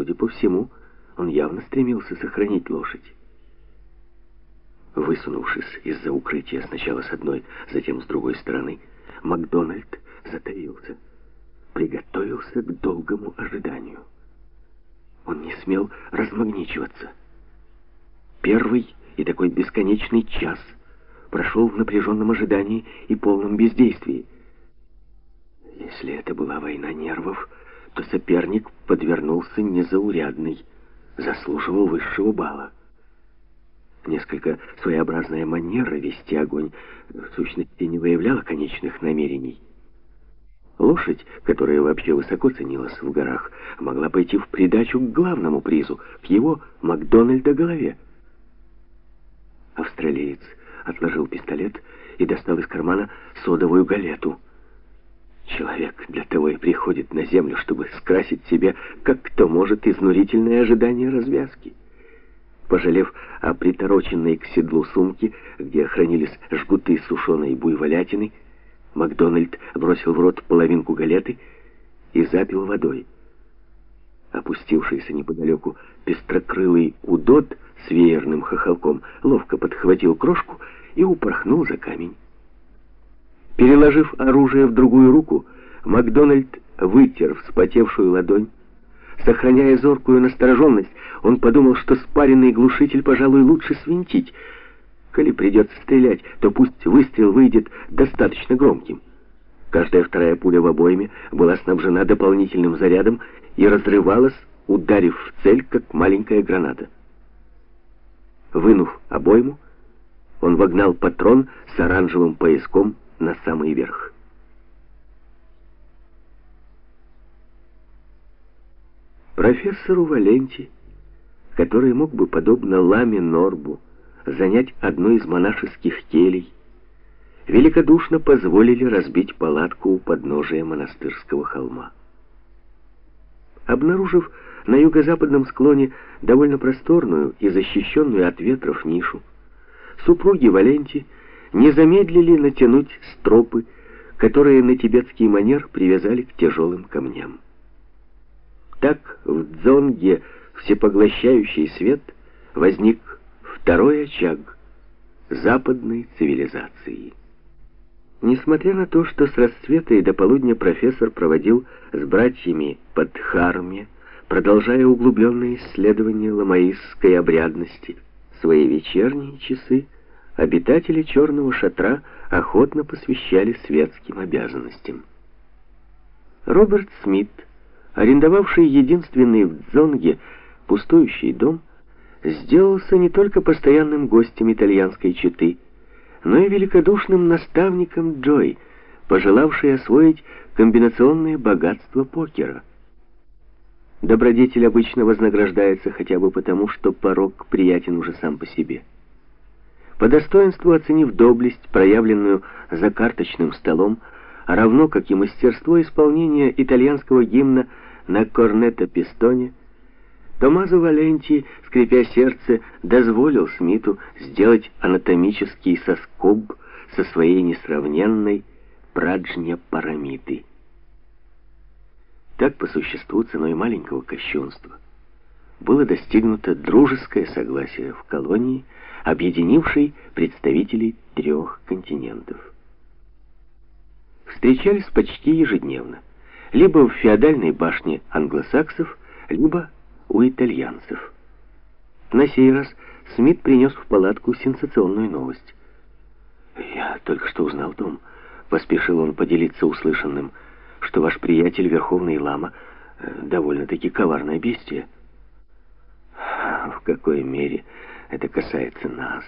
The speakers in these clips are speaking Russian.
Судя по всему, он явно стремился сохранить лошадь. Высунувшись из-за укрытия сначала с одной, затем с другой стороны, Макдональд затаился, приготовился к долгому ожиданию. Он не смел размагничиваться. Первый и такой бесконечный час прошел в напряженном ожидании и полном бездействии. Если это была война нервов, то соперник подвернулся незаурядный, заслуживал высшего балла. Несколько своеобразная манера вести огонь в сущности не выявляла конечных намерений. Лошадь, которая вообще высоко ценилась в горах, могла пойти в придачу к главному призу, к его Макдональда голове. Австралиец отложил пистолет и достал из кармана содовую галету. Человек для того и приходит на землю, чтобы скрасить себе, как кто может, изнурительное ожидание развязки. Пожалев о притороченной к седлу сумке, где хранились жгуты сушеной буйволятины, Макдональд бросил в рот половинку галеты и запил водой. Опустившийся неподалеку пестрокрылый удот с веерным хохолком ловко подхватил крошку и упорхнул за камень. Переложив оружие в другую руку, Макдональд вытер вспотевшую ладонь. Сохраняя зоркую настороженность, он подумал, что спаренный глушитель, пожалуй, лучше свинтить. Коли придется стрелять, то пусть выстрел выйдет достаточно громким. Каждая вторая пуля в обойме была снабжена дополнительным зарядом и разрывалась, ударив в цель, как маленькая граната. Вынув обойму, он вогнал патрон с оранжевым пояском Профессору Валенти, который мог бы, подобно Ламе Норбу, занять одну из монашеских келей, великодушно позволили разбить палатку у подножия монастырского холма. Обнаружив на юго-западном склоне довольно просторную и защищенную от ветров нишу, супруги Валенти не замедлили натянуть стропы, которые на тибетский манер привязали к тяжелым камням. Так в Дзонге всепоглощающий свет возник второй очаг западной цивилизации. Несмотря на то, что с рассвета и до полудня профессор проводил с братьями под Харме, продолжая углубленные исследования ламаистской обрядности, свои вечерние часы обитатели черного шатра охотно посвящали светским обязанностям. Роберт Смит, арендовавший единственный в Дзонге пустующий дом, сделался не только постоянным гостем итальянской четы, но и великодушным наставником Джой, пожелавшей освоить комбинационное богатство покера. Добродетель обычно вознаграждается хотя бы потому, что порог приятен уже сам по себе. По достоинству оценив доблесть, проявленную за карточным столом, равно как и мастерство исполнения итальянского гимна на корнето-пистоне, Томазо Валенти, скрипя сердце, дозволил Смиту сделать анатомический соскоб со своей несравненной праджня-парамиты. Так, по существу, ценой маленького кощунства, было достигнуто дружеское согласие в колонии, объединившей представителей трех континентов. Встречались почти ежедневно, либо в феодальной башне англосаксов, либо у итальянцев. На сей раз Смит принес в палатку сенсационную новость. «Я только что узнал, Том», — поспешил он поделиться услышанным, «что ваш приятель, Верховный Лама, э, довольно-таки коварное бестие». «В какой мере это касается нас?»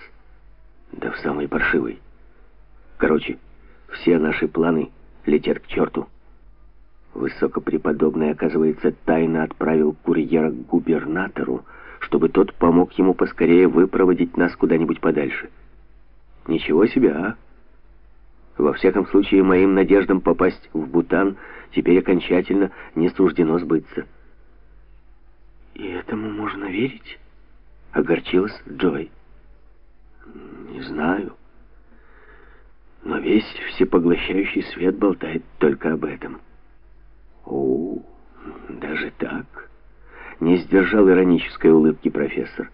«Да в самой паршивой. Короче, все наши планы летят к черту». Высокопреподобный, оказывается, тайно отправил курьера к губернатору, чтобы тот помог ему поскорее выпроводить нас куда-нибудь подальше. Ничего себе, а? Во всяком случае, моим надеждам попасть в Бутан теперь окончательно не суждено сбыться. «И этому можно верить?» — огорчилась Джой. «Не знаю. Но весь всепоглощающий свет болтает только об этом». «О, даже так?» Не сдержал иронической улыбки профессор.